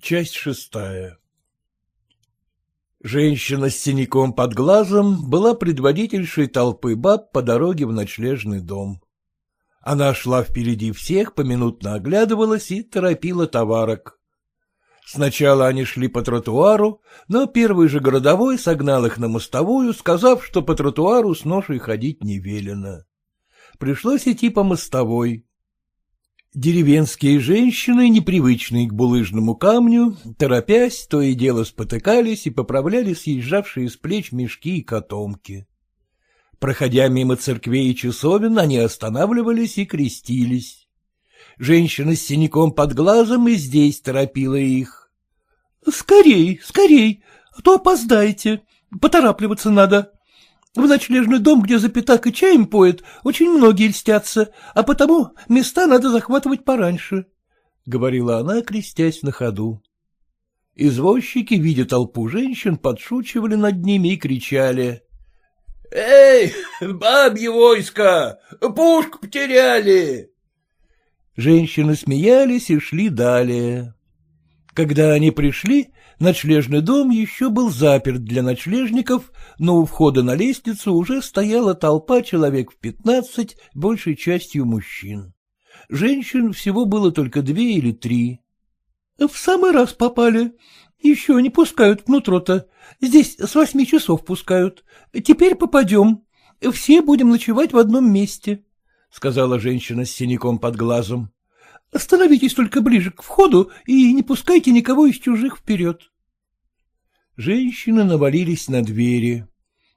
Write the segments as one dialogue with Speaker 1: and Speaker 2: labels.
Speaker 1: Часть шестая Женщина с синяком под глазом была предводительшей толпы баб по дороге в ночлежный дом. Она шла впереди всех, поминутно оглядывалась и торопила товарок. Сначала они шли по тротуару, но первый же городовой согнал их на мостовую, сказав, что по тротуару с ношей ходить не велено. Пришлось идти по мостовой. Деревенские женщины, непривычные к булыжному камню, торопясь, то и дело спотыкались и поправляли съезжавшие с плеч мешки и котомки. Проходя мимо церквей и часовен, они останавливались и крестились. Женщина с синяком под глазом и здесь торопила их. — Скорей, скорей, а то опоздаете, поторапливаться надо, в ночлежный дом, где за пятак и чаем поет, очень многие льстятся, а потому места надо захватывать пораньше, — говорила она, крестясь на ходу. Извозчики, видя толпу женщин, подшучивали над ними и кричали. — Эй, бабье войско! Пушку потеряли! Женщины смеялись и шли далее. Когда они пришли, ночлежный дом еще был заперт для ночлежников, но у входа на лестницу уже стояла толпа человек в пятнадцать, большей частью мужчин. Женщин всего было только две или три. — В самый раз попали. Еще не пускают внутрь-то. Здесь с восьми часов пускают. Теперь попадем. Все будем ночевать в одном месте, — сказала женщина с синяком под глазом. Становитесь только ближе к входу и не пускайте никого из чужих вперед. Женщины навалились на двери.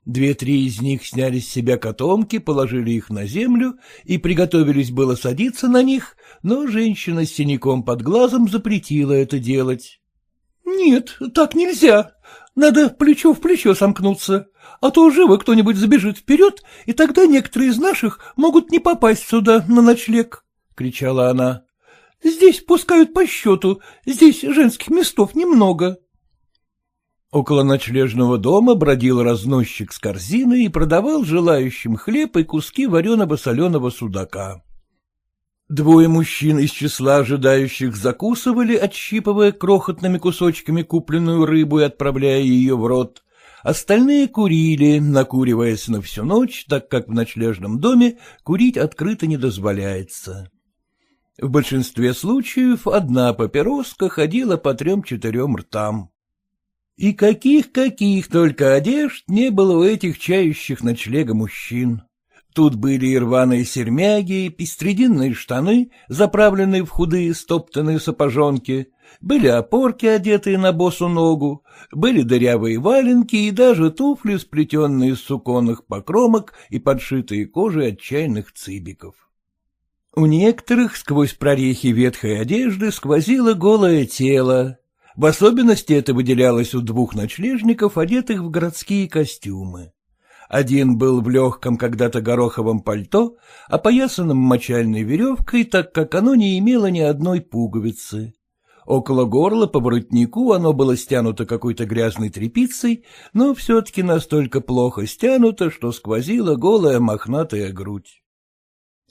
Speaker 1: Две-три из них сняли с себя котомки, положили их на землю и приготовились было садиться на них, но женщина с синяком под глазом запретила это делать. — Нет, так нельзя. Надо плечо в плечо сомкнуться, а то живо кто-нибудь забежит вперед, и тогда некоторые из наших могут не попасть сюда на ночлег, — кричала она. Здесь пускают по счету, здесь женских местов немного. Около ночлежного дома бродил разносчик с корзиной и продавал желающим хлеб и куски вареного соленого судака. Двое мужчин из числа ожидающих закусывали, отщипывая крохотными кусочками купленную рыбу и отправляя ее в рот. Остальные курили, накуриваясь на всю ночь, так как в ночлежном доме курить открыто не дозволяется. В большинстве случаев одна папироска ходила по трем-четырем ртам. И каких-каких только одежд не было у этих чающих ночлега мужчин. Тут были и рваные сермяги, и пестрединные штаны, заправленные в худые стоптанные сапожонки, были опорки, одетые на босу ногу, были дырявые валенки и даже туфли, сплетенные из суконных покромок и подшитые кожей отчаянных цибиков. У некоторых сквозь прорехи ветхой одежды сквозило голое тело. В особенности это выделялось у двух ночлежников, одетых в городские костюмы. Один был в легком когда-то гороховом пальто, опоясанном мочальной веревкой, так как оно не имело ни одной пуговицы. Около горла по воротнику оно было стянуто какой-то грязной тряпицей, но все-таки настолько плохо стянуто, что сквозила голая мохнатая грудь.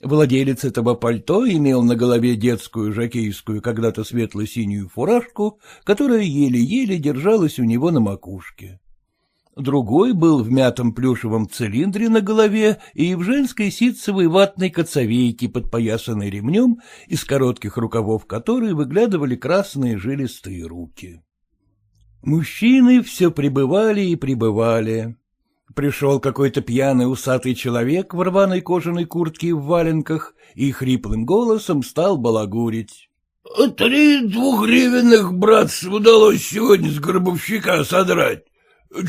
Speaker 1: Владелец этого пальто имел на голове детскую жакейскую когда-то светло-синюю фуражку, которая еле-еле держалась у него на макушке. Другой был в мятом плюшевом цилиндре на голове и в женской ситцевой ватной коцовейке, подпоясанной ремнем, из коротких рукавов которой выглядывали красные жилистые руки. Мужчины все пребывали и пребывали. Пришел какой-то пьяный усатый человек в рваной кожаной куртке в валенках и хриплым голосом стал балагурить. — Три двухгривенных, брат, удалось сегодня с гробовщика содрать.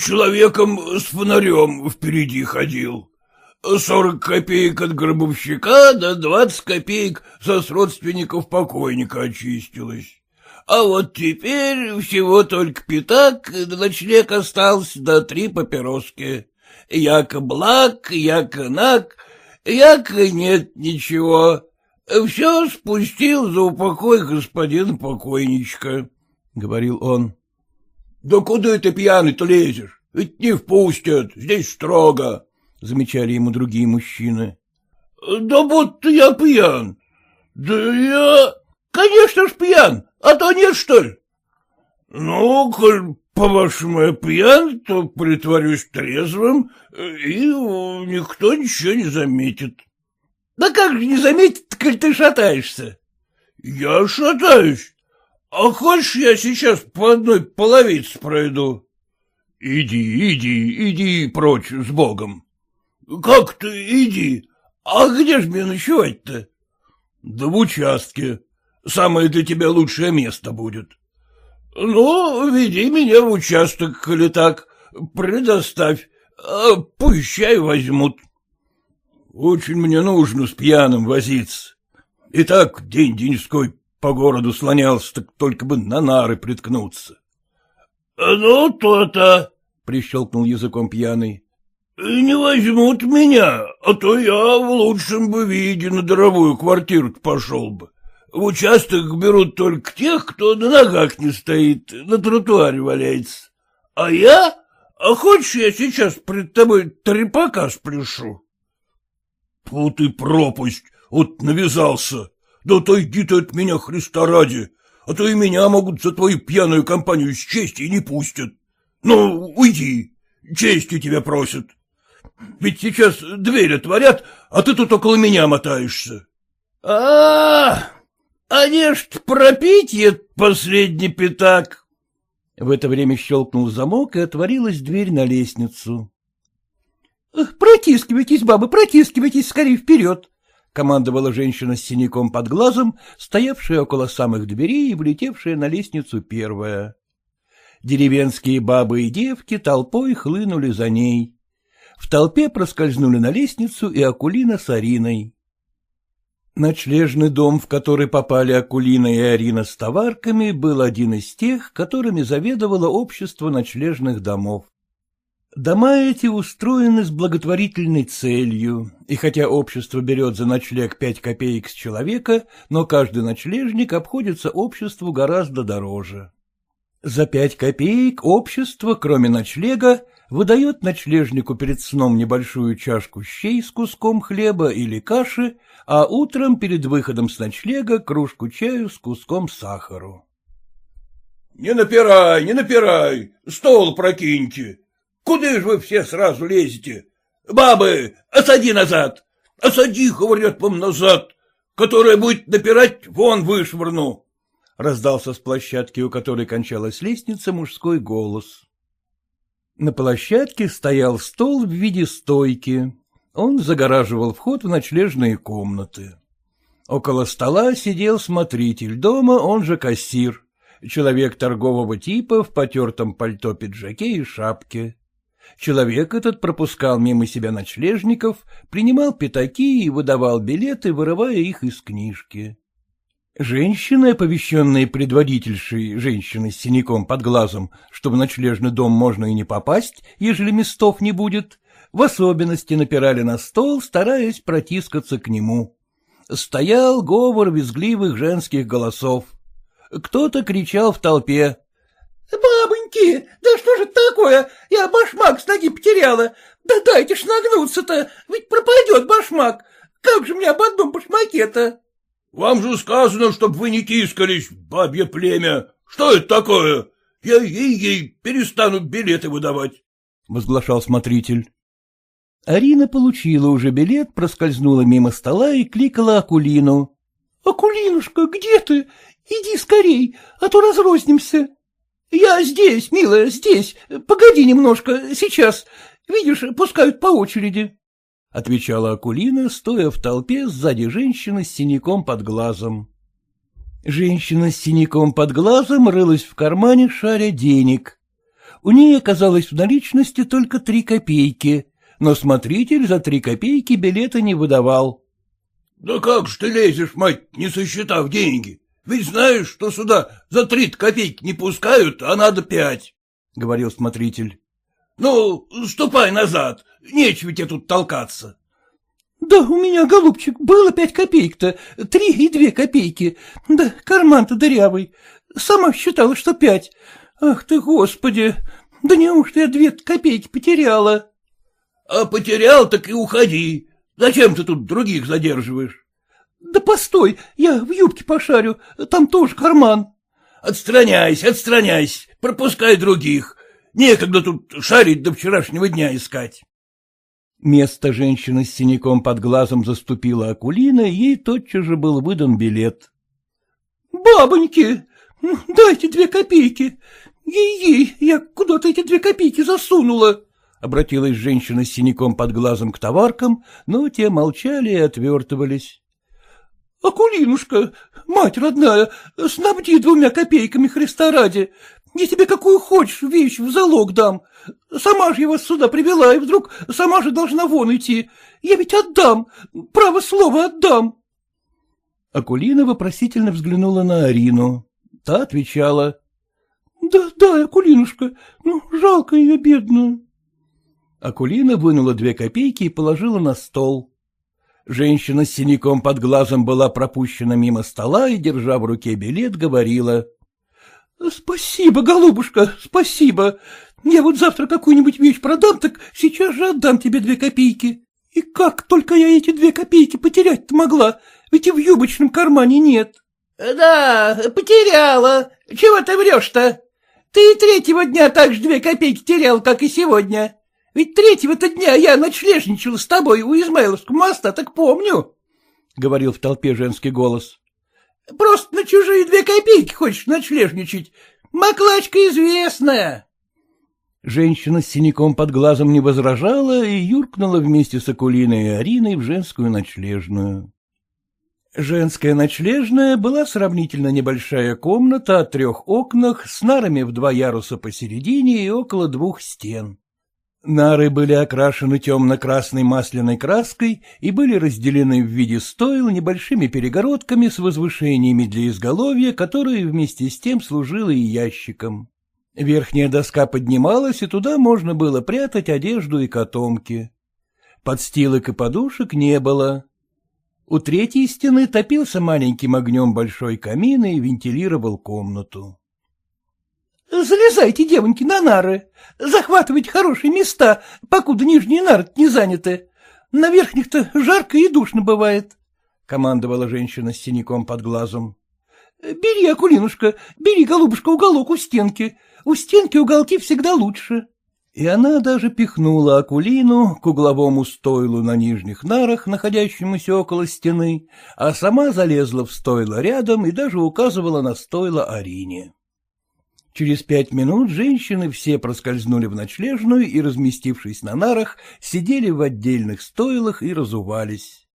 Speaker 1: Человеком с фонарем впереди ходил. Сорок копеек от гробовщика, да двадцать копеек со родственников покойника очистилось. А вот теперь всего только пятак, да ночлег остался, да три папироски. Яко благ, яко наг, яко нет ничего. Все спустил за упокой господин покойничка, — говорил он. — Да куда ты пьяный-то лезешь? Ведь не впустят, здесь строго, — замечали ему другие мужчины. — Да будто я пьян. Да я... Конечно ж пьян, а то нет, что ли?
Speaker 2: Ну, коль, по-вашему, я пьян, то притворюсь трезвым, и никто ничего не заметит.
Speaker 1: — Да как же не заметит, коль ты шатаешься?
Speaker 2: — Я шатаюсь. А хочешь, я сейчас по одной половице пройду? — Иди, иди, иди прочь с Богом. — Как ты иди? А где ж мне ночевать-то? — Да в участке. Самое для тебя лучшее место будет. — ну, веди меня в участок, или так, предоставь, а пусть чай возьмут. Очень мне нужно с пьяным возиться. И так день-деньской по городу слонялся, так только бы на нары приткнуться. — Ну, то-то, — прищелкнул языком пьяный. — Не возьмут меня, а то я в лучшем бы виде на дорогую квартиру пошел бы. В участок берут только тех, кто на ногах не стоит, на тротуаре валяется. А я? А хочешь, я сейчас пред тобой трепака спляшу? Фу ты пропасть, вот навязался. Да отойди ты от меня, Христа ради, а то и меня могут за твою пьяную компанию счесть и не пустят. Ну, уйди, честью тебя просят. Ведь сейчас дверь отворят, а ты тут около меня мотаешься. А, -а, они ж пропитье последний пятак.
Speaker 1: В это время щелкнул замок, и отворилась дверь на лестницу. — Протискивайтесь, бабы, протискивайтесь скорее вперед! — командовала женщина с синяком под глазом, стоявшая около самых дверей и влетевшая на лестницу первая. Деревенские бабы и девки толпой хлынули за ней. В толпе проскользнули на лестницу и Акулина с Ариной. Ночлежный дом, в который попали Акулина и Арина с товарками, был один из тех, которыми заведовало общество ночлежных домов. Дома эти устроены с благотворительной целью, и хотя общество берет за ночлег пять копеек с человека, но каждый ночлежник обходится обществу гораздо дороже. За пять копеек общество, кроме ночлега, выдает ночлежнику перед сном небольшую чашку щей с куском хлеба или каши, а утром перед выходом с ночлега кружку чаю с куском сахару.
Speaker 2: — Не напирай, не напирай, стол прокиньте. Куда же вы все сразу лезете? Бабы, осади назад! Осади, говорят вам, назад! Которая будет напирать, вон вышвырну!
Speaker 1: Раздался с площадки, у которой кончалась лестница, мужской голос. На площадке стоял стол в виде стойки. Он загораживал вход в ночлежные комнаты. Около стола сидел смотритель дома, он же кассир, человек торгового типа в потертом пальто-пиджаке и шапке. Человек этот пропускал мимо себя ночлежников, принимал пятаки и выдавал билеты, вырывая их из книжки. Женщины, оповещенные предводительшей, женщины с синяком под глазом, что в ночлежный дом можно и не попасть, ежели местов не будет, в особенности напирали на стол, стараясь протискаться к нему. Стоял говор визгливых женских голосов. Кто-то кричал в толпе. — Бабоньки, да что же такое? Я башмак с ноги потеряла. Да дайте ж нагнуться-то, ведь пропадет башмак. Как же мне об одном башмаке-то?
Speaker 2: Вам же сказано, чтоб вы не тискались, бабье племя. Что это такое? Я ей-ей перестану билеты выдавать, —
Speaker 1: возглашал смотритель. Арина получила уже билет, проскользнула мимо стола и кликала Акулину. — Акулинушка, где ты? Иди скорей, а то разрознимся. — Я здесь, милая, здесь. Погоди немножко, сейчас. Видишь, пускают по очереди отвечала Акулина, стоя в толпе сзади женщины с синяком под глазом. Женщина с синяком под глазом рылась в кармане, шаря денег. У ней оказалось в наличности только три копейки, но смотритель за три копейки билета не выдавал.
Speaker 2: — Да как ж ты лезешь, мать, не сосчитав деньги? Ведь знаешь, что сюда за три копейки не пускают, а надо пять, — говорил смотритель. — Ну, ступай назад, нечего тебе тут толкаться.
Speaker 1: — Да у меня, голубчик, было пять копеек-то, три и две копейки, да карман-то дырявый. Сама считала, что пять. Ах ты, господи, да неужто я две копейки потеряла?
Speaker 2: — А потерял, так и уходи. Зачем ты тут других задерживаешь?
Speaker 1: — Да постой, я в юбке пошарю, там тоже карман.
Speaker 2: — Отстраняйся, отстраняйся, пропускай других. Некогда тут шарить до вчерашнего дня искать.
Speaker 1: Место женщины с синяком под глазом заступила Акулина, и ей тотчас же был выдан билет.
Speaker 3: — Бабоньки, дайте две копейки. Ей-ей, я куда-то эти две копейки засунула.
Speaker 1: Обратилась женщина с синяком под глазом к товаркам, но те молчали и отвертывались.
Speaker 3: — Акулинушка, мать родная, снабди двумя копейками Христа ради. Я тебе какую хочешь вещь в залог дам. Сама же я вас сюда привела, и вдруг сама же должна вон идти. Я ведь отдам, право слово отдам.
Speaker 1: Акулина вопросительно взглянула на Арину. Та отвечала.
Speaker 3: — Да, да, Акулинушка, ну, жалко ее бедную.
Speaker 1: Акулина вынула две копейки и положила на стол. Женщина с синяком под глазом была пропущена мимо стола и, держа в руке билет, говорила.
Speaker 3: — Спасибо, голубушка, спасибо. Я вот завтра какую-нибудь вещь продам, так сейчас же отдам тебе две копейки. И как только я эти две копейки потерять-то могла, ведь и в юбочном кармане нет.
Speaker 4: — Да, потеряла. Чего ты врешь-то? Ты и третьего дня так же две копейки терял, как и сегодня. Ведь третьего-то дня я ночлежничал с тобой у Измайловского моста, так помню, — говорил в толпе женский голос. — Просто на чужие две копейки хочешь ночлежничать. Маклачка известная.
Speaker 1: Женщина с синяком под глазом не возражала и юркнула вместе с Акулиной и Ариной в женскую ночлежную. Женская ночлежная была сравнительно небольшая комната о трех окнах с нарами в два яруса посередине и около двух стен. Нары были окрашены темно-красной масляной краской и были разделены в виде стойл небольшими перегородками с возвышениями для изголовья, которые вместе с тем служили и ящиком. Верхняя доска поднималась, и туда можно было прятать одежду и котомки. Подстилок и подушек не было. У третьей стены топился маленьким огнем большой камин и вентилировал комнату.
Speaker 3: — Залезайте, девоньки, на нары. Захватывайте хорошие места, покуда нижние нары не заняты. На верхних-то жарко и душно бывает, — командовала женщина с синяком под глазом. — Бери, Акулинушка, бери, голубушка, уголок у стенки. У стенки уголки всегда лучше.
Speaker 1: И она даже пихнула Акулину к угловому стойлу на нижних нарах, находящемуся около стены, а сама залезла в стойло рядом и даже указывала на стойло Арине. Через пять минут женщины все проскользнули в ночлежную и, разместившись на нарах, сидели в отдельных стойлах и разувались.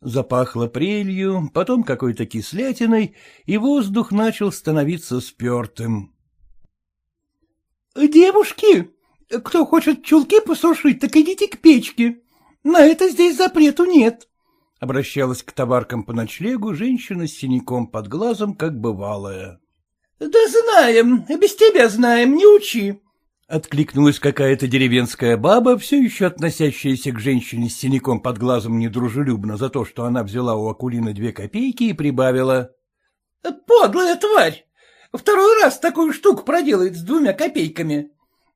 Speaker 1: Запахло прелью, потом какой-то кислятиной, и воздух начал становиться спертым.
Speaker 3: — Девушки, кто хочет чулки посушить, так идите к печке. На это здесь запрету нет. Обращалась к товаркам по ночлегу женщина с синяком под глазом, как бывалая.
Speaker 4: — Да знаем, без тебя знаем, не учи.
Speaker 1: Откликнулась какая-то деревенская баба, все еще относящаяся к женщине с синяком под глазом недружелюбно за то, что она взяла у Акулины две копейки и прибавила.
Speaker 4: — Подлая тварь! Второй раз такую штуку проделает с двумя копейками.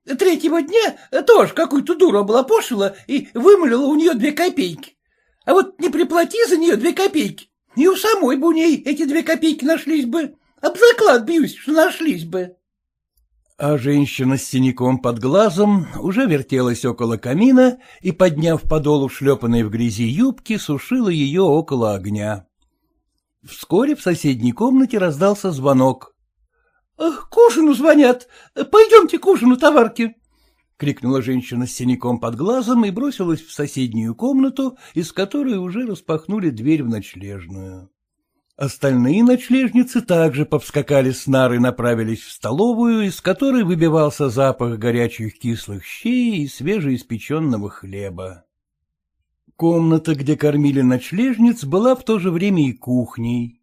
Speaker 4: Третьего дня тоже какую-то дуру облапошила и вымолила у нее две копейки. А вот не приплати за нее две копейки, и у самой бы у ней эти две копейки нашлись бы. Об заклад бьюсь, что нашлись бы.
Speaker 1: А женщина с синяком под глазом уже вертелась около камина и, подняв подолу шлепанной в грязи юбки, сушила ее около огня. Вскоре в соседней комнате раздался звонок.
Speaker 3: — К ужину звонят. Пойдемте к ужину, товарки.
Speaker 1: — крикнула женщина с синяком под глазом и бросилась в соседнюю комнату, из которой уже распахнули дверь в ночлежную. Остальные ночлежницы также повскакали с нары и направились в столовую, из которой выбивался запах горячих кислых щей и свежеиспеченного хлеба. Комната, где кормили ночлежниц, была в то же время и кухней.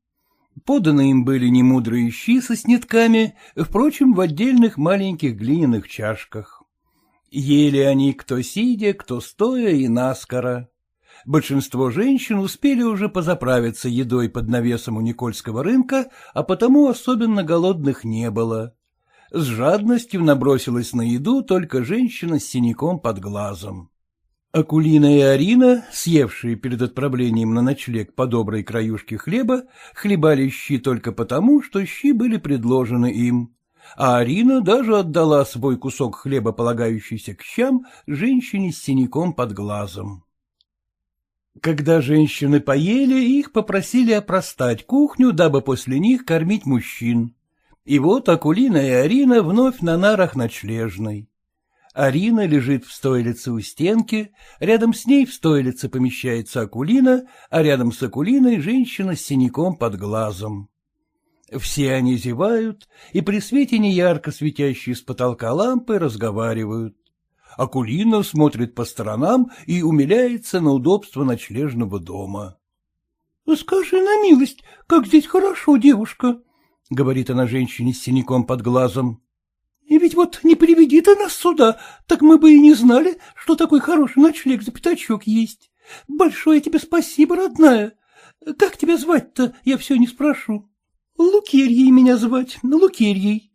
Speaker 1: Поданы им были немудрые щи со снитками, впрочем, в отдельных маленьких глиняных чашках. Ели они кто сидя, кто стоя и наскоро большинство женщин успели уже позаправиться едой под навесом у Никольского рынка, а потому особенно голодных не было. С жадностью набросилась на еду только женщина с синяком под глазом. Акулина и Арина, съевшие перед отправлением на ночлег по доброй краюшке хлеба, хлебали щи только потому, что щи были предложены им. а Арина даже отдала свой кусок хлеба, полагающийся к щам, женщине с синяком под глазом. Когда женщины поели, их попросили опростать кухню, дабы после них кормить мужчин. И вот Акулина и Арина вновь на нарах ночлежной. Арина лежит в стойлице у стенки, рядом с ней в стойлице помещается Акулина, а рядом с Акулиной женщина с синяком под глазом. Все они зевают и при свете неярко светящей с потолка лампы разговаривают. Акулина смотрит по сторонам и умиляется на удобство ночлежного дома.
Speaker 3: — Скажи на милость, как здесь хорошо, девушка, — говорит она женщине с синяком под глазом. — И ведь вот не приведи ты нас сюда, так мы бы и не знали, что такой хороший ночлег за пятачок есть. Большое тебе спасибо, родная. Как тебя звать-то, я все не спрошу. Лукерьей меня звать, Лукерьей.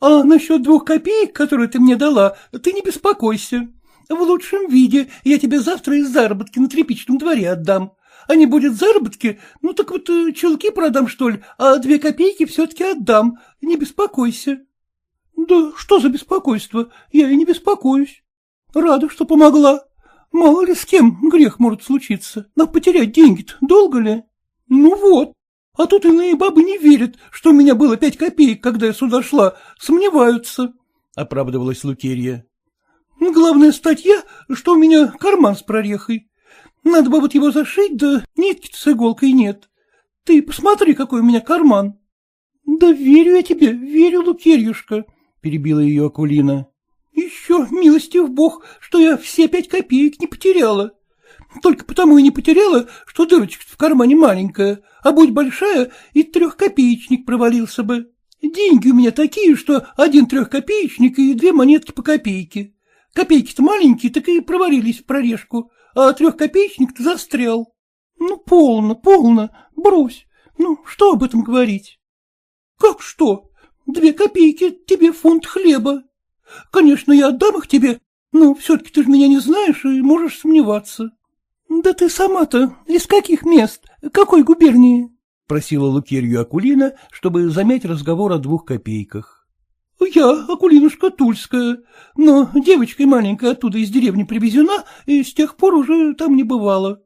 Speaker 3: А насчет двух копеек, которые ты мне дала, ты не беспокойся. В лучшем виде я тебе завтра из заработки на тряпичном дворе отдам. А не будет заработки, ну так вот э, чулки продам, что ли, а две копейки все-таки отдам. Не беспокойся. Да что за беспокойство? Я и не беспокоюсь. Рада, что помогла. Мало ли с кем грех может случиться. Но потерять деньги-то долго ли? Ну вот, а тут иные бабы не верят, что у меня было пять копеек, когда я сюда шла, сомневаются, — оправдывалась Лукерья. — Главная статья, что у меня карман с прорехой. Надо бы вот его зашить, да нитки с иголкой нет. Ты посмотри, какой у меня карман. — Да верю я тебе, верю, Лукерьюшка, — перебила ее Акулина. — Еще, милостив бог, что я все пять копеек не потеряла. Только потому и не потеряла, что дырочка в кармане маленькая, а будь большая, и трехкопеечник провалился бы. Деньги у меня такие, что один трехкопеечник и две монетки по копейке. Копейки-то маленькие, так и провалились в прорежку, а трехкопеечник-то застрял. Ну, полно, полно, брось. Ну, что об этом говорить? Как что? Две копейки, тебе фунт хлеба. Конечно, я отдам их тебе, но все-таки ты же меня не знаешь и можешь сомневаться. Да ты сама-то из каких мест? Какой губернии? — просила Лукерью Акулина, чтобы замять разговор о двух копейках. — Я Акулинушка Тульская, но девочкой маленькая оттуда из деревни привезена, и с тех пор уже там не бывала.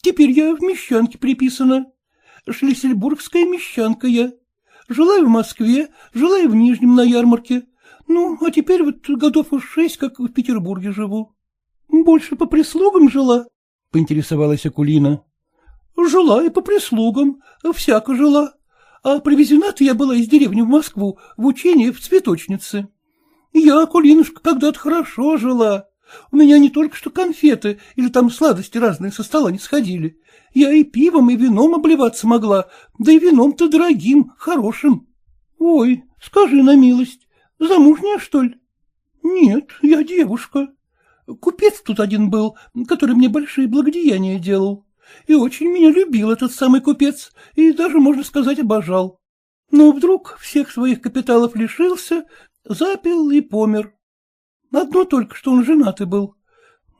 Speaker 3: Теперь я в мещанке приписана. Шлиссельбургская мещанка я. Жила и в Москве, жила и в Нижнем на ярмарке. Ну, а теперь вот годов уж шесть, как в Петербурге живу. Больше по прислугам жила, — поинтересовалась Акулина. — Жила и по прислугам, всяко жила. А привезена-то я была из деревни в Москву в учение в цветочнице. Я, Акулинушка, когда-то хорошо жила. У меня не только что конфеты или там сладости разные со стола не сходили. Я и пивом, и вином обливаться могла, да и вином-то дорогим, хорошим. Ой, скажи на милость, замужняя, что ли? Нет, я девушка. Купец тут один был, который мне большие благодеяния делал. И очень меня любил этот самый купец, и даже, можно сказать, обожал. Но вдруг всех своих капиталов лишился, запил и помер. Одно только, что он женатый был.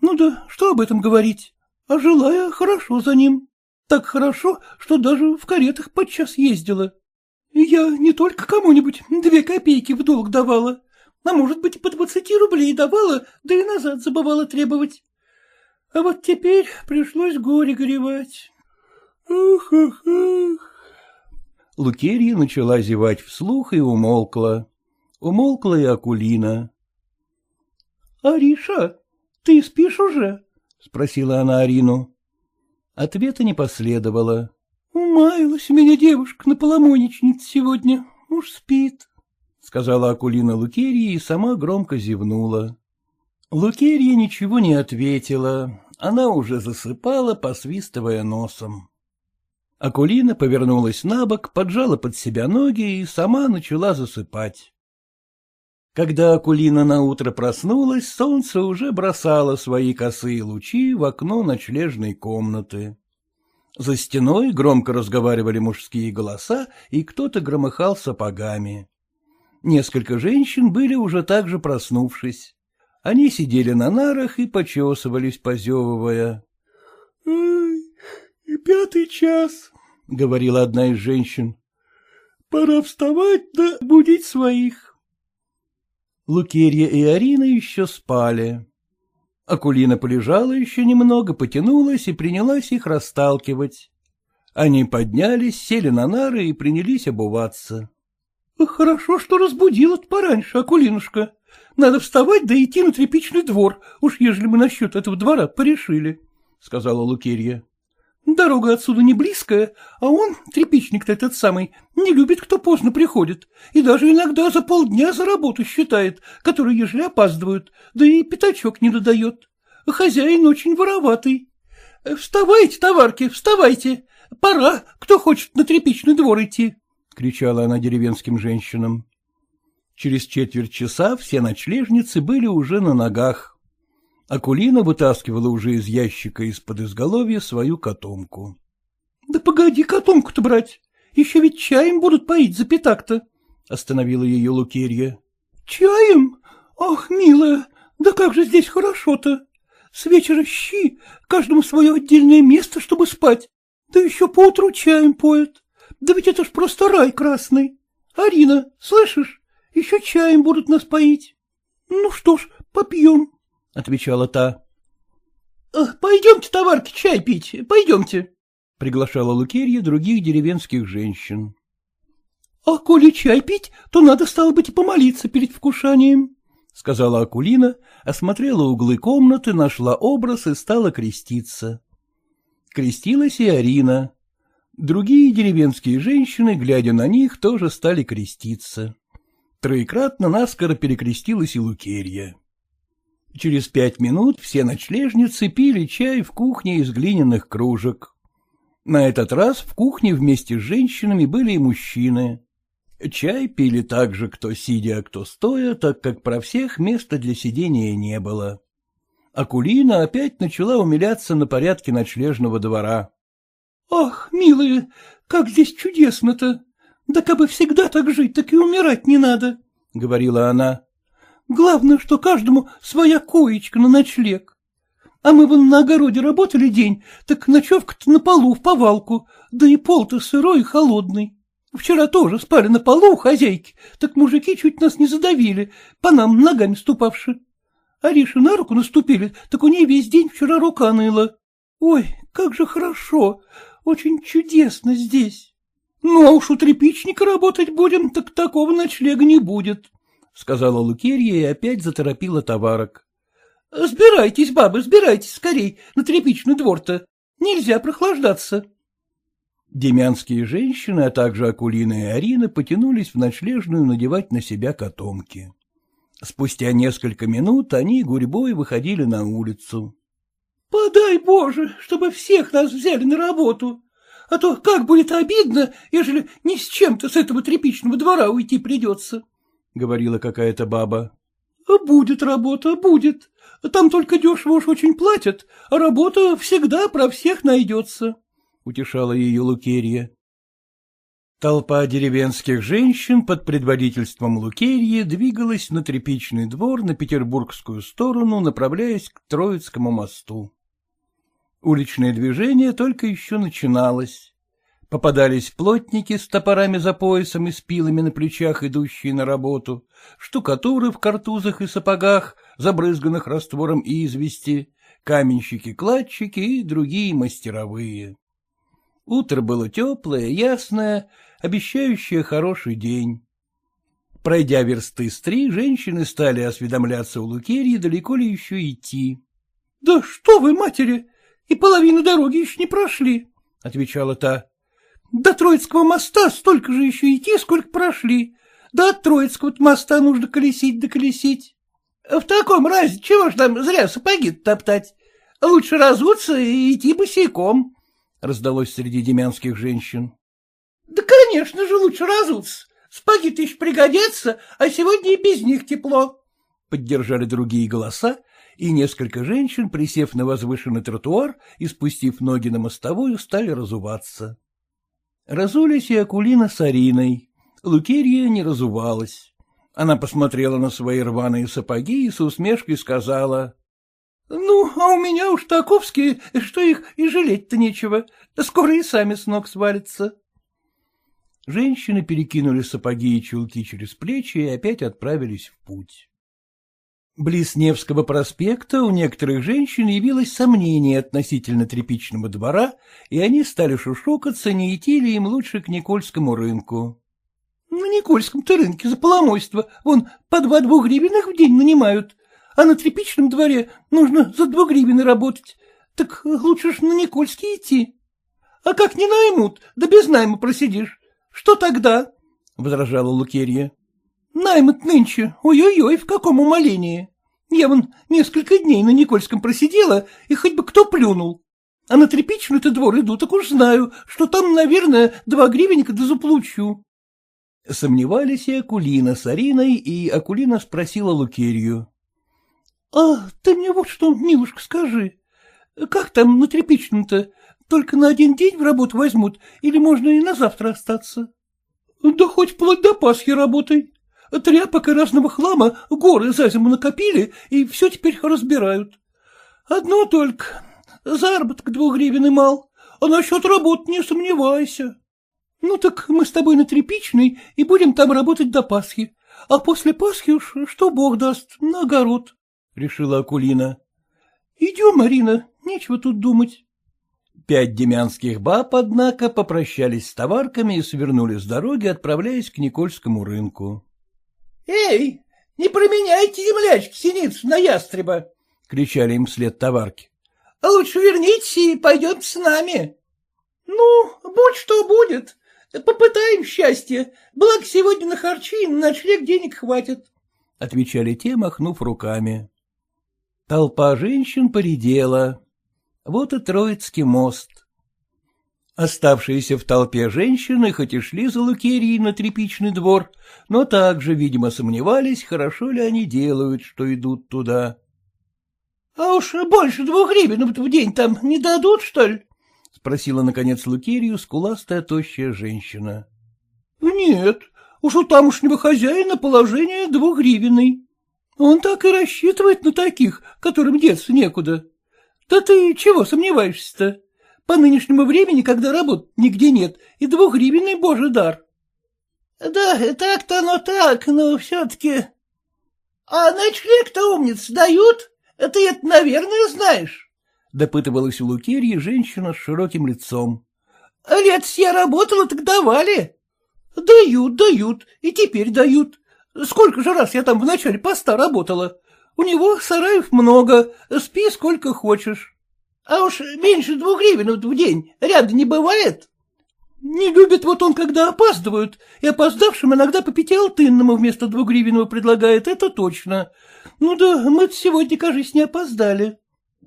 Speaker 3: Ну да, что об этом говорить? А жила я хорошо за ним. Так хорошо, что даже в каретах подчас ездила. Я не только кому-нибудь две копейки в долг давала, а может быть, по двадцати рублей давала, да и назад забывала требовать. А вот теперь пришлось горе горевать. Ах, ах, ах.
Speaker 1: Лукерья начала зевать вслух и умолкла. Умолкла и Акулина.
Speaker 3: — Ариша, ты спишь уже? — спросила она Арину.
Speaker 1: Ответа не последовало.
Speaker 3: — Умаялась меня девушка на поломоничнице сегодня, уж спит.
Speaker 1: — сказала Акулина Лукерья и сама громко зевнула. Лукерья ничего не ответила, она уже засыпала, посвистывая носом. Акулина повернулась на бок, поджала под себя ноги и сама начала засыпать. Когда Акулина наутро проснулась, солнце уже бросало свои косые лучи в окно ночлежной комнаты. За стеной громко разговаривали мужские голоса, и кто-то громыхал сапогами. Несколько женщин были уже также проснувшись. Они сидели на нарах и почесывались, позевывая.
Speaker 3: — Пятый час, — говорила одна из женщин. — Пора вставать да будить своих. Лукерья и Арина еще спали. Акулина полежала еще немного, потянулась и принялась их расталкивать. Они поднялись, сели на нары и принялись обуваться. — Хорошо, что разбудила пораньше, Акулинушка. Надо вставать да идти на тряпичный двор, уж ежели мы насчет этого двора порешили, — сказала Лукерья. — Дорога отсюда не близкая, а он, тряпичник-то этот самый, не любит, кто поздно приходит, и даже иногда за полдня за работу считает, которые ежели опаздывают, да и пятачок не додает. Хозяин очень вороватый. Вставайте, товарки, вставайте, пора, кто хочет на тряпичный двор идти, — кричала она деревенским женщинам. Через четверть часа все ночлежницы были уже на ногах. Акулина вытаскивала уже из ящика из-под изголовья свою котомку. — Да погоди котомку-то брать, еще ведь чаем будут поить за пятак-то, — остановила ее Лукерья. — Чаем? Ах, милая, да как же здесь хорошо-то! С вечера щи, каждому свое отдельное место, чтобы спать, да еще поутру чаем поют. Да ведь это ж просто рай красный. Арина, слышишь? Еще чаем будут нас поить. — Ну что ж, попьем, — отвечала та. «Э, — Пойдемте, товарки, чай пить, пойдемте, — приглашала Лукерья других деревенских женщин. — А коли чай пить, то надо, стало быть, и помолиться перед вкушанием, — сказала Акулина, осмотрела углы комнаты, нашла образ и стала креститься. Крестилась и Арина. Другие деревенские женщины, глядя на них, тоже стали креститься. Троекратно наскоро перекрестилась и Лукерья. Через пять минут все ночлежницы пили чай в кухне из глиняных кружек. На этот раз в кухне вместе с женщинами были и мужчины. Чай пили так же, кто сидя, а кто стоя, так как про всех места для сидения не было. Акулина опять начала умиляться на порядке ночлежного двора. — Ах, милые, как здесь чудесно-то! Да как бы всегда так жить, так и умирать не надо, — говорила она. — Главное, что каждому своя коечка на ночлег. А мы вон на огороде работали день, так ночевка-то на полу в повалку, да и пол-то сырой и холодный. Вчера тоже спали на полу у хозяйки, так мужики чуть нас не задавили, по нам ногами ступавши. Арише на руку наступили, так у ней весь день вчера рука ныла. Ой, как же хорошо, очень чудесно здесь. Ну, а уж у тряпичника работать будем, так такого ночлега не будет, — сказала Лукерья и опять заторопила товарок. — Сбирайтесь, бабы, сбирайтесь скорей, на тряпичный двор-то. Нельзя прохлаждаться. Демянские женщины, а также Акулина и Арина потянулись в ночлежную надевать на себя котомки. Спустя несколько минут они гурьбой выходили на улицу. — Подай, Боже, чтобы всех нас взяли на работу, а то как будет обидно, ежели ни с чем-то с этого тряпичного двора уйти придется, — говорила какая-то баба. «А — Будет работа, будет. Там только дешево уж очень платят, а работа всегда про всех найдется, — утешала ее Лукерья. Толпа деревенских женщин под предводительством Лукерьи двигалась на тряпичный двор на петербургскую сторону, направляясь к Троицкому мосту. Уличное движение только еще начиналось. Попадались плотники с топорами за поясом и с пилами на плечах, идущие на работу, штукатуры в картузах и сапогах, забрызганных раствором извести, каменщики-кладчики и другие мастеровые. Утро было теплое, ясное, обещающее хороший день. Пройдя версты с три, женщины стали осведомляться у Лукерьи, далеко ли еще идти. — Да что вы, матери, и половину дороги еще не прошли, — отвечала та. — До Троицкого моста столько же еще идти, сколько прошли. Да от Троицкого моста нужно колесить да колесить. В таком разе чего ж там зря сапоги топтать? Лучше разуться и идти босиком, — раздалось среди демянских женщин. — Да, конечно же, лучше разуться. Спаги-то еще пригодятся, а сегодня и без них тепло, — поддержали другие голоса, и несколько женщин, присев на возвышенный тротуар и спустив ноги на мостовую, стали разуваться. Разулись и Акулина с Ариной. Лукерья не разувалась. Она посмотрела на свои рваные сапоги и с усмешкой сказала. — Ну, а у меня уж таковские, что их и жалеть-то нечего. Скоро и сами с ног свалятся. Женщины перекинули сапоги и чулки через плечи и опять отправились в путь. Близ Невского проспекта у некоторых женщин явилось сомнение относительно тряпичного двора, и они стали шушукаться, не идти ли им лучше к Никольскому рынку. — На Никольском-то рынке за поломойство вон по два двугривенных в день нанимают, а на тряпичном дворе нужно за двугривены работать, так лучше ж на Никольский идти. А как не наймут, да без найма просидишь, что тогда? — возражала Лукерья. Наймут нынче, ой-ой-ой, в каком умолении. Я вон несколько дней на Никольском просидела, и хоть бы кто плюнул. А на тряпичный-то двор иду, так уж знаю, что там, наверное, два гривенника да заплачу. Сомневались и Акулина с Ариной, и Акулина спросила Лукерью. — А ты мне вот что, милушка, скажи, как там на тряпичном-то? Только на один день в работу возьмут, или можно и на завтра остаться? — Да хоть вплоть до Пасхи работай. Тряпок и разного хлама горы за зиму накопили, и все теперь разбирают. Одно только, заработок двух гривен и мал, а насчет работы не сомневайся. Ну так мы с тобой на тряпичной и будем там работать до Пасхи, а после Пасхи уж что Бог даст, на огород, — решила Акулина. — Идем, Марина, нечего тут думать. Пять демянских баб, однако, попрощались с товарками и свернули с дороги, отправляясь к Никольскому рынку.
Speaker 4: — Эй, не променяйте землячки синиц на ястреба! — кричали им вслед товарки. — А лучше вернитесь и пойдем с нами. — Ну, будь что будет. Попытаем счастье. Благо сегодня на харчи и на ночлег денег хватит.
Speaker 3: — отвечали те, махнув руками. Толпа женщин поредела. Вот и Троицкий мост. Оставшиеся в толпе женщины хоть и шли за Лукерией на тряпичный двор, но также, видимо, сомневались, хорошо ли они делают, что идут туда.
Speaker 4: — А уж больше двух гривен в день там не дадут, что ли?
Speaker 3: — спросила, наконец, Лукерию скуластая тощая женщина.
Speaker 4: — Нет, уж у тамошнего хозяина положение двухгривенный. Он так и рассчитывает на таких, которым деться некуда. Да ты чего сомневаешься-то? По нынешнему времени, когда работ нигде нет, и двухгривенный божий дар. — Да, так-то оно так, но все-таки... — А ночлег-то умниц дают? Ты это, наверное, знаешь?
Speaker 3: — допытывалась у Лукерьи женщина с широким лицом.
Speaker 4: — Лет я работала, так давали. — Дают, дают, и теперь дают. Сколько же раз я там в начале поста работала? У него сараев много, спи сколько хочешь. А уж меньше двух гривен в день ряда не бывает. Не любит вот он, когда опаздывают, и опоздавшим иногда по пятиалтынному вместо двугривенного предлагает, это точно. Ну да мы сегодня, кажется, не опоздали.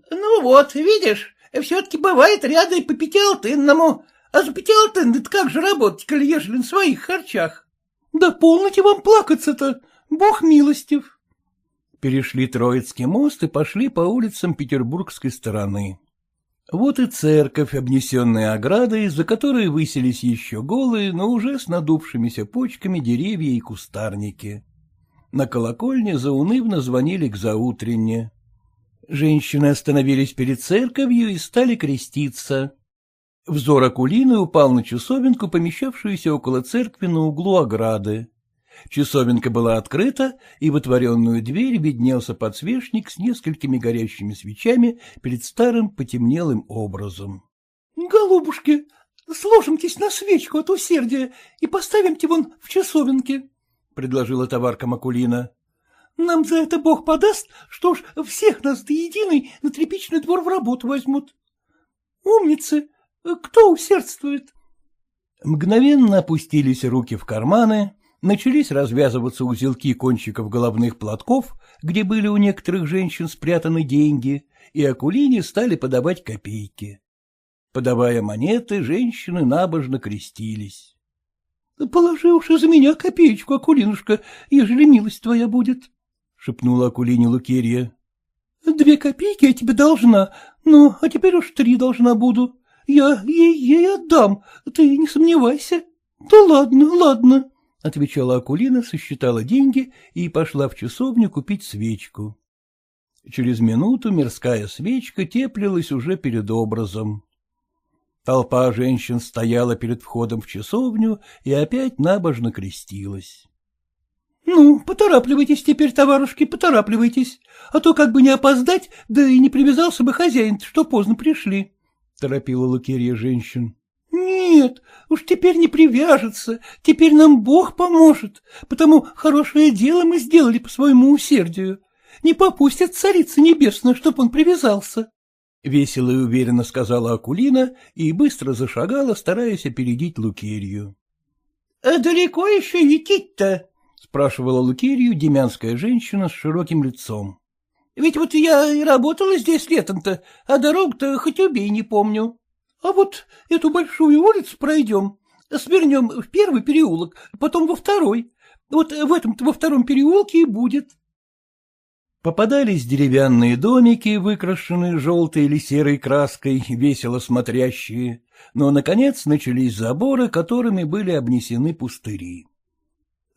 Speaker 4: Ну вот, видишь, все-таки бывает ряда и по пятиалтынному, а за пятиалтынный как же работать, коли ежели на своих харчах? Да полноте вам плакаться-то, бог милостив.
Speaker 3: Перешли Троицкий мост и пошли по улицам петербургской стороны. Вот и церковь, обнесенная оградой, за которой высились еще голые, но уже с надувшимися почками деревья и кустарники. На колокольне заунывно звонили к заутренне. Женщины остановились перед церковью и стали креститься. Взор Акулины упал на часовенку, помещавшуюся около церкви на углу ограды. Часовенка была открыта, и в отворенную дверь виднелся подсвечник с несколькими горящими свечами перед старым потемнелым образом.
Speaker 4: — Голубушки, сложимтесь на свечку от усердия и поставимте вон в часовенке, — предложила товарка Макулина. — Нам за это Бог подаст, что ж всех нас до единой на тряпичный двор в работу возьмут. Умницы, кто усердствует?
Speaker 3: Мгновенно опустились руки в карманы, начались развязываться узелки кончиков головных платков, где были у некоторых женщин спрятаны деньги, и Акулине стали подавать копейки. Подавая монеты, женщины набожно крестились.
Speaker 4: — Положи уж за меня копеечку, Акулинушка, ежели милость твоя будет, — шепнула Акулине Лукерья. — Две копейки я тебе должна, ну, а теперь уж три должна буду. Я ей, ей отдам, ты не сомневайся. Да ладно, ладно, —
Speaker 3: отвечала Акулина, сосчитала деньги и пошла в часовню купить свечку. Через минуту мирская свечка теплилась уже перед образом. Толпа женщин стояла перед входом в часовню и опять набожно крестилась. — Ну, поторапливайтесь теперь, товарушки, поторапливайтесь, а то как бы не опоздать, да и не привязался бы хозяин, что поздно пришли, — торопила Лукерья женщин. — Нет, уж теперь не привяжется, теперь нам Бог поможет, потому хорошее дело мы сделали по своему усердию. Не попустят царица небесная, чтоб он привязался. Весело и уверенно сказала Акулина и быстро зашагала, стараясь опередить Лукерью.
Speaker 4: — А далеко еще идти-то?
Speaker 3: — спрашивала Лукерью демянская женщина с широким лицом.
Speaker 4: — Ведь вот я и работала здесь летом-то, а дорогу-то хоть убей не помню. А вот эту большую улицу пройдем, свернем в первый переулок, потом во второй. Вот в этом-то во втором переулке и будет.
Speaker 3: Попадались деревянные домики, выкрашенные желтой или серой краской, весело смотрящие, но, наконец, начались заборы, которыми были обнесены пустыри.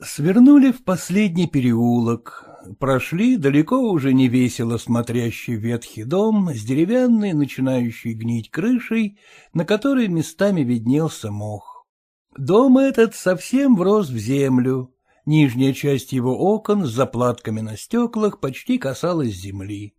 Speaker 3: Свернули в последний переулок, прошли далеко уже не весело смотрящий ветхий дом с деревянной, начинающей гнить крышей, на которой местами виднелся мох. Дом этот совсем врос в землю, Нижняя часть его окон с заплатками на стеклах почти касалась земли.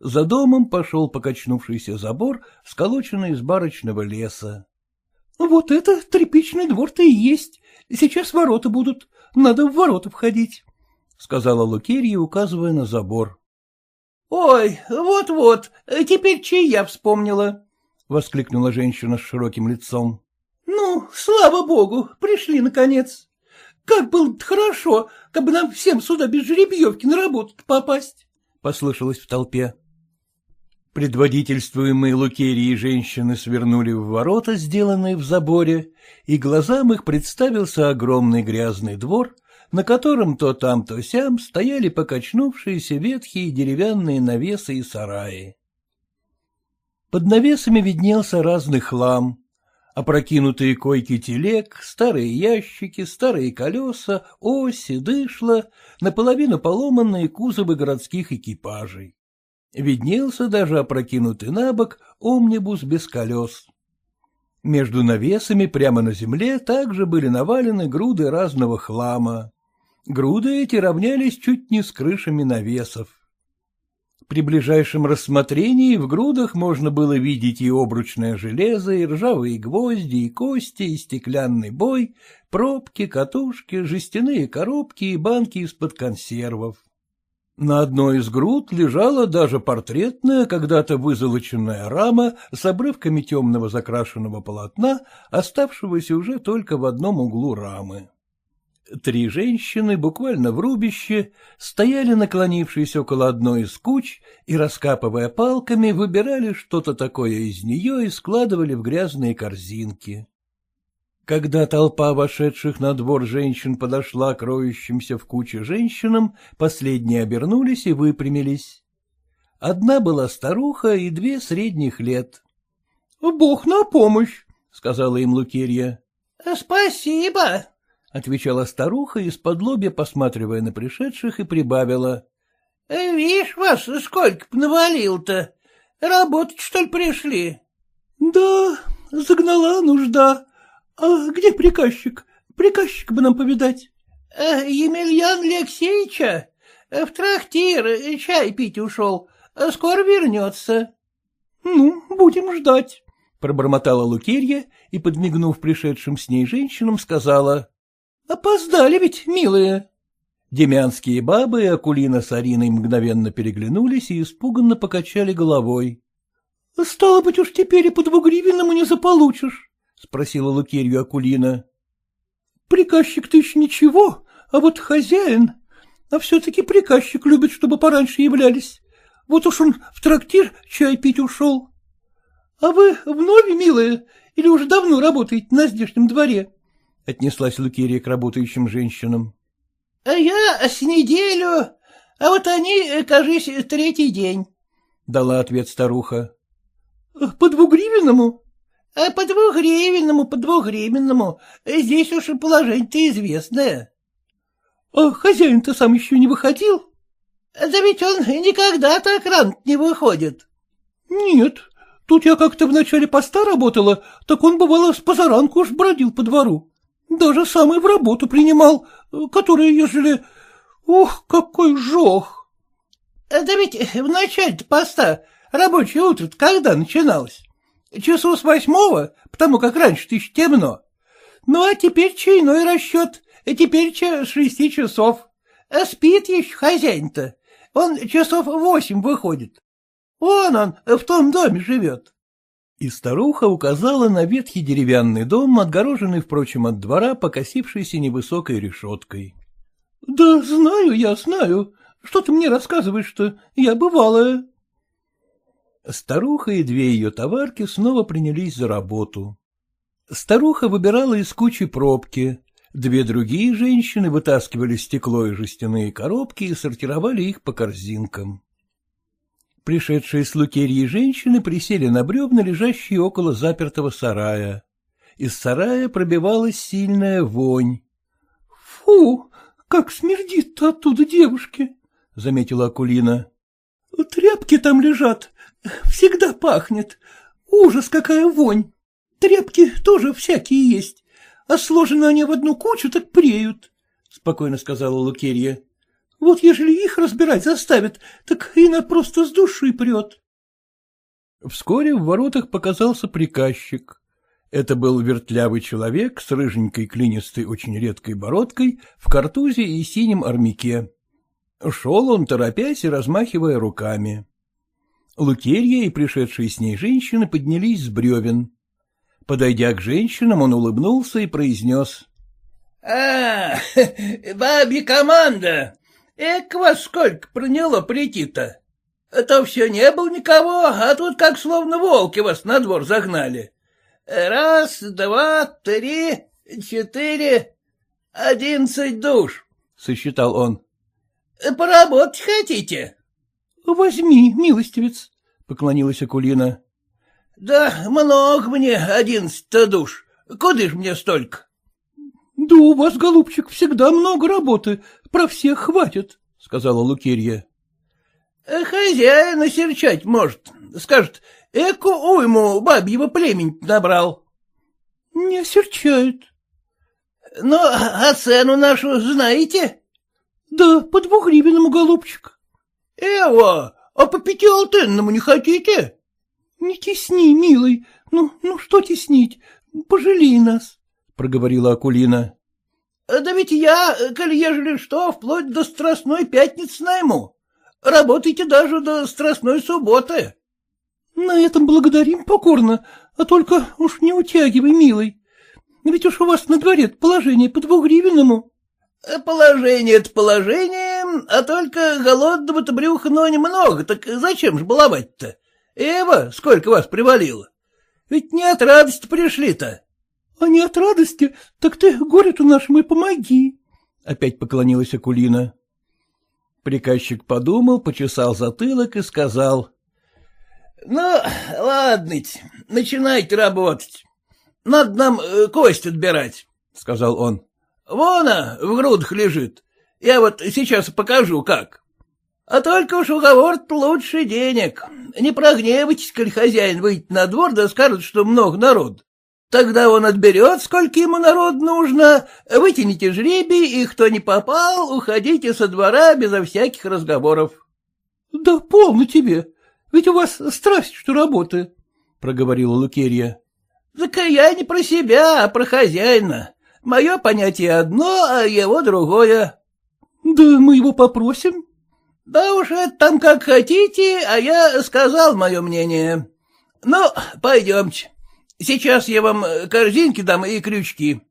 Speaker 3: За домом пошел покачнувшийся забор, сколоченный из барочного леса. — Вот это тряпичный двор-то и есть. Сейчас ворота будут. Надо в ворота входить, — сказала Лукерья, указывая на забор.
Speaker 4: — Ой, вот-вот, теперь чей я вспомнила, — воскликнула женщина с широким лицом. — Ну, слава богу, пришли наконец. Как было хорошо, как бы нам всем сюда без жеребьевки на работу попасть, — послышалось в толпе.
Speaker 3: Предводительствуемые Лукерии женщины свернули в ворота, сделанные в заборе, и глазам их представился огромный грязный двор, на котором то там, то сям стояли покачнувшиеся ветхие деревянные навесы и сараи. Под навесами виднелся разный хлам, опрокинутые койки телег, старые ящики, старые колеса, оси, дышла, наполовину поломанные кузовы городских экипажей. Виднелся даже опрокинутый на бок омнибус без колес. Между навесами прямо на земле также были навалены груды разного хлама. Груды эти равнялись чуть не с крышами навесов. При ближайшем рассмотрении в грудах можно было видеть и обручное железо, и ржавые гвозди, и кости, и стеклянный бой, пробки, катушки, жестяные коробки и банки из-под консервов. На одной из груд лежала даже портретная, когда-то вызолоченная рама с обрывками темного закрашенного полотна, оставшегося уже только в одном углу рамы. Три женщины, буквально в рубище, стояли, наклонившись около одной из куч, и, раскапывая палками, выбирали что-то такое из нее и складывали в грязные корзинки. Когда толпа вошедших на двор женщин подошла к роющимся в куче женщинам, последние обернулись и выпрямились. Одна была старуха и две средних лет. — Бог на помощь, — сказала им Лукерья.
Speaker 4: — Спасибо, —
Speaker 3: отвечала старуха, из-под лобья посматривая на пришедших, и прибавила.
Speaker 4: — Вишь вас, сколько навалил-то. Работать, что ли, пришли?
Speaker 3: — Да, загнала нужда. А где приказчик? Приказчик бы нам повидать.
Speaker 4: Э, — Емельян Алексеевича? В трактир чай пить ушел. Скоро вернется.
Speaker 3: — Ну, будем ждать, — пробормотала Лукерья и, подмигнув пришедшим с ней женщинам, сказала. Опоздали ведь, милые. Демянские бабы и Акулина с Ариной мгновенно переглянулись и испуганно покачали головой. — Стало быть, уж теперь и по двугривенному не заполучишь, — спросила Лукерью Акулина. — Приказчик-то еще ничего, а вот хозяин... А все-таки приказчик любит, чтобы пораньше являлись. Вот уж он в трактир чай пить ушел. — А вы вновь, милые, или уже давно работаете на здешнем дворе? — отнеслась Лукерия к работающим женщинам.
Speaker 4: — А я с неделю, а вот они, кажись, третий день, —
Speaker 3: дала ответ старуха. — По двугривенному?
Speaker 4: — по двугривенному, по двугривенному. Здесь уж и положение-то известное.
Speaker 3: — А хозяин-то сам еще не выходил?
Speaker 4: — Да ведь он никогда так рано не выходит.
Speaker 3: — Нет, тут я как-то в начале поста работала, так он, бывало, с позаранку уж бродил по двору. Даже сам и в работу принимал, которые, ежели... Ух, какой жох!
Speaker 4: Да ведь в начале поста рабочее утро когда начиналось? Часу с восьмого, потому как раньше-то еще темно. Ну, а теперь чайной расчет, и теперь с шести часов. А спит еще хозяин-то. Он часов восемь выходит. Вон он в том доме живет.
Speaker 1: И старуха указала на ветхий деревянный дом, отгороженный, впрочем, от двора, покосившейся невысокой решеткой.
Speaker 3: — Да знаю я, знаю. Что ты мне рассказываешь-то? Я бывалая.
Speaker 1: Старуха и две ее товарки снова принялись за работу. Старуха выбирала из кучи пробки. Две другие женщины вытаскивали стекло и жестяные коробки и сортировали их по корзинкам. Пришедшие с лукерьей женщины присели на бревна, лежащие около запертого сарая. Из сарая пробивалась сильная вонь.
Speaker 3: — Фу, как смердит оттуда девушки! — заметила Акулина. — Тряпки там лежат, всегда пахнет. Ужас, какая вонь! Тряпки тоже всякие есть, а сложены они в одну кучу, так преют, — спокойно сказала Лукерья. — Вот ежели их разбирать заставят, так Ина просто с души прет.
Speaker 1: Вскоре в воротах показался приказчик. Это был вертлявый человек с рыженькой клинистой очень редкой бородкой, в картузе и синем армяке. Шел он, торопясь и размахивая руками. Лукерья и пришедшие с ней женщины поднялись с бревен. Подойдя к женщинам, он улыбнулся и произнес.
Speaker 4: — А, бабья команда! Эк вас сколько проняло прийти-то! А то все не было никого, а тут как словно волки вас на двор загнали. Раз, два, три, четыре, одиннадцать душ, — сосчитал он. — Поработать хотите?
Speaker 3: — Возьми, милостивец, — поклонилась Акулина.
Speaker 4: — Да много мне одиннадцать душ. Куда ж мне столько?
Speaker 3: — Да у вас, голубчик, всегда много работы. Про всех хватит, — сказала Лукерья.
Speaker 4: — Хозяин осерчать может. Скажет, эко уйму бабьего племени набрал.
Speaker 3: — Не осерчают.
Speaker 4: — Ну, а цену нашу знаете?
Speaker 3: — Да, по двухгривенному, голубчик.
Speaker 4: — Эва, а по пятиалтынному не хотите?
Speaker 3: — Не тесни, милый. Ну, ну что теснить? Пожалей нас, — проговорила Акулина.
Speaker 4: — Да ведь я, коли ежели что, вплоть до страстной пятницы найму. Работайте даже до страстной субботы.
Speaker 3: — На этом благодарим покорно, а только уж не утягивай, милый. Ведь уж у вас на дворе положение по двухгривенному.
Speaker 4: — Положение положение, а только голодного-то брюха, но немного, так зачем же баловать-то? Эва, сколько вас привалило? Ведь не от радости пришли-то.
Speaker 3: — А не от радости, так ты горе-то нашему и помоги, — опять поклонилась Акулина.
Speaker 1: Приказчик подумал, почесал затылок и сказал.
Speaker 4: — Ну, ладно начинайте работать. Надо нам э, кость отбирать, — сказал он. — Вон она в грудах лежит. Я вот сейчас покажу, как. А только уж уговор лучше денег. Не прогневайтесь, коль хозяин выйдет на двор, да скажет, что много народ. Тогда он отберет, сколько ему народ нужно, вытяните жребий, и кто не попал, уходите со двора безо всяких разговоров.
Speaker 3: — Да полно тебе, ведь у вас страсть, что работы, — проговорила Лукерья.
Speaker 4: — Так я не про себя, а про хозяина. Мое понятие одно, а его другое.
Speaker 3: — Да мы его попросим.
Speaker 4: Да уж это там как хотите, а я сказал мое мнение. Ну, пойдемте. Сейчас я вам корзинки дам и крючки.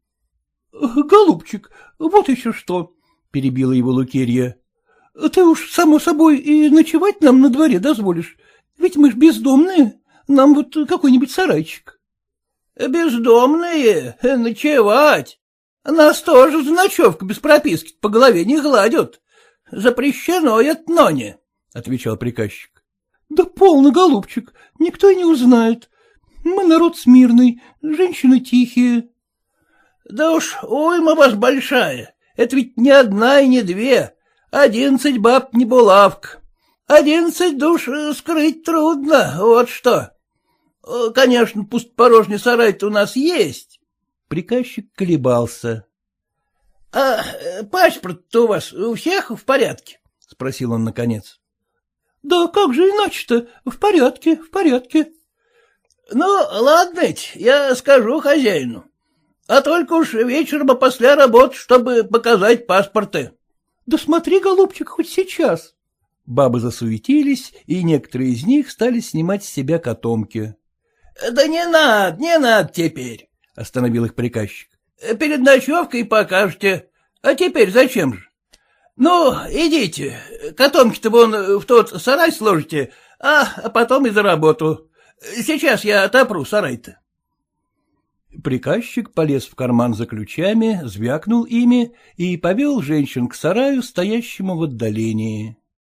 Speaker 3: — Голубчик, вот еще что, — перебила его Лукерья. — Ты уж, само собой, и ночевать нам на дворе дозволишь, ведь мы ж бездомные, нам вот какой-нибудь сарайчик.
Speaker 4: — Бездомные? Ночевать? Нас тоже за ночевку без прописки по голове не гладят. — Запрещено это ноне, — отвечал приказчик.
Speaker 3: — Да полно, голубчик, никто и не узнает. Мы народ смирный, женщины тихие.
Speaker 4: — Да уж уйма вас большая, это ведь не одна и не две, одиннадцать баб не булавка. Одиннадцать душ скрыть трудно, вот что. Конечно, пустопорожний сарай-то у нас есть.
Speaker 1: Приказчик колебался.
Speaker 4: — А э, паспорт-то у вас у всех в порядке? — спросил он наконец.
Speaker 3: — Да как же иначе-то? В порядке, в порядке.
Speaker 4: — Ну, ладно я скажу хозяину. А только уж вечером после работы, чтобы показать паспорты.
Speaker 3: — Да смотри, голубчик, хоть сейчас. Бабы засуетились, и некоторые из них стали снимать с себя котомки.
Speaker 4: — Да не надо, не надо теперь, — остановил их приказчик. — Перед ночевкой покажете. А теперь зачем же? Ну, идите, котомки-то вон в тот сарай сложите, а потом и за работу. Сейчас я отопру сарай-то.
Speaker 3: Приказчик полез в карман за ключами, звякнул ими и повел женщин к сараю, стоящему в отдалении.